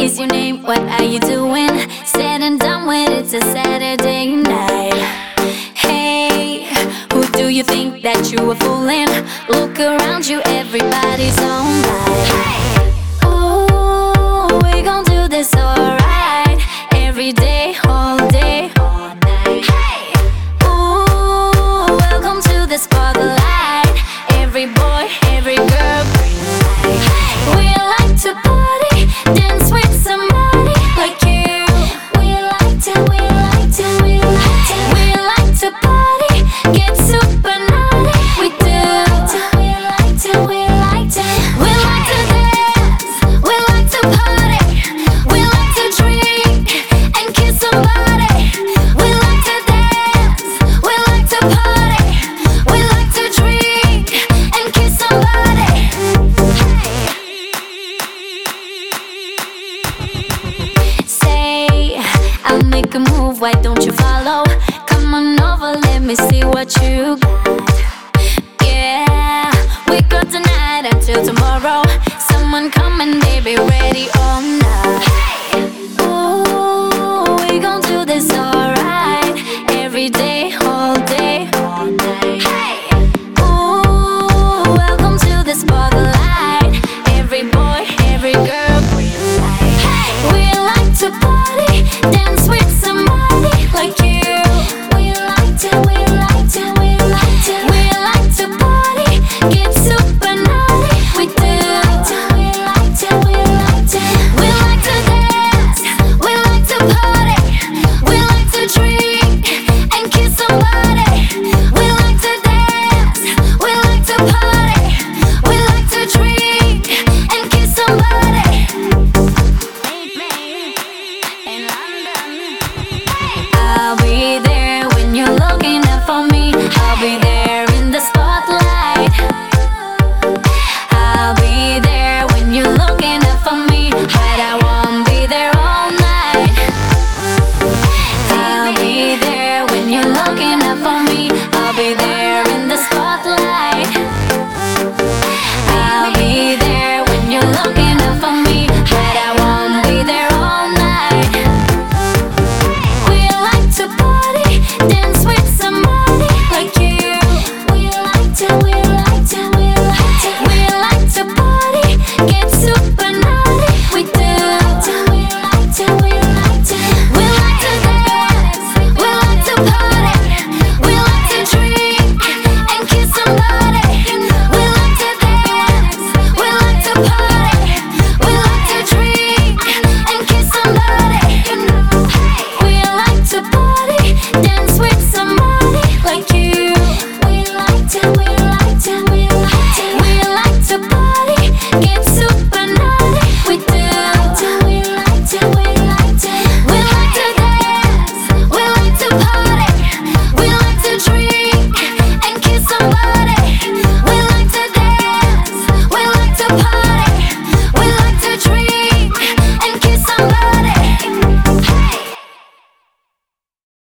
is your name? What are you doing? Said and done when it's a Saturday night. Hey, who do you think that you are fooling? Look around you, everybody's alright. make a move, why don't you follow? Come on over, let me see what you got. Yeah, we go tonight until tomorrow. Someone coming, be ready or not. Hey! Ooh, we gon' do this alright. Every day, all day, all night. Hey! Ooh, welcome to the spotlight. Every boy, every girl, we like. Hey! We like to party, dance be there.